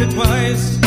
it twice.